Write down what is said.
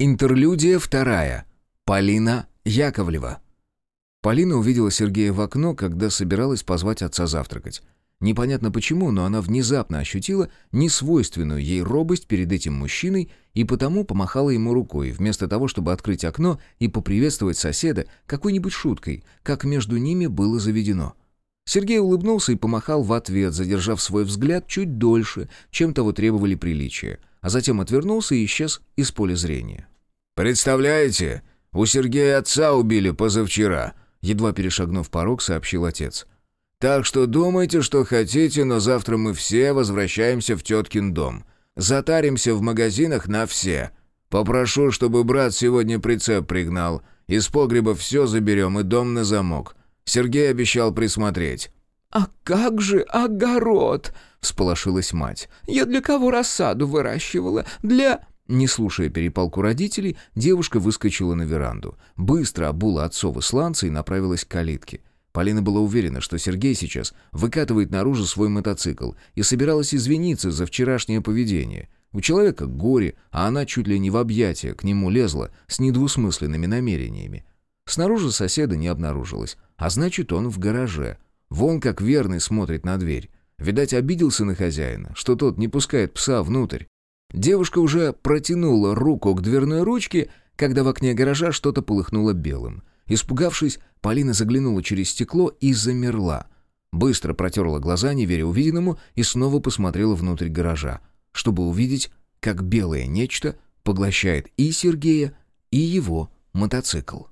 Интерлюдия вторая. Полина Яковлева. Полина увидела Сергея в окно, когда собиралась позвать отца завтракать. Непонятно почему, но она внезапно ощутила несвойственную ей робость перед этим мужчиной и потому помахала ему рукой, вместо того, чтобы открыть окно и поприветствовать соседа какой-нибудь шуткой, как между ними было заведено. Сергей улыбнулся и помахал в ответ, задержав свой взгляд чуть дольше, чем того требовали приличия, а затем отвернулся и исчез из поля зрения. «Представляете, у Сергея отца убили позавчера», едва перешагнув порог, сообщил отец. «Так что думайте, что хотите, но завтра мы все возвращаемся в теткин дом. Затаримся в магазинах на все. Попрошу, чтобы брат сегодня прицеп пригнал. Из погреба все заберем и дом на замок. Сергей обещал присмотреть». «А как же огород?» — всполошилась мать. «Я для кого рассаду выращивала? Для...» Не слушая перепалку родителей, девушка выскочила на веранду. Быстро обула отцовы сланцы и направилась к калитке. Полина была уверена, что Сергей сейчас выкатывает наружу свой мотоцикл и собиралась извиниться за вчерашнее поведение. У человека горе, а она чуть ли не в объятия к нему лезла с недвусмысленными намерениями. Снаружи соседа не обнаружилось, а значит, он в гараже. Вон как верный смотрит на дверь. Видать, обиделся на хозяина, что тот не пускает пса внутрь. Девушка уже протянула руку к дверной ручке, когда в окне гаража что-то полыхнуло белым. Испугавшись, Полина заглянула через стекло и замерла. Быстро протерла глаза, не веря увиденному, и снова посмотрела внутрь гаража, чтобы увидеть, как белое нечто поглощает и Сергея, и его мотоцикл.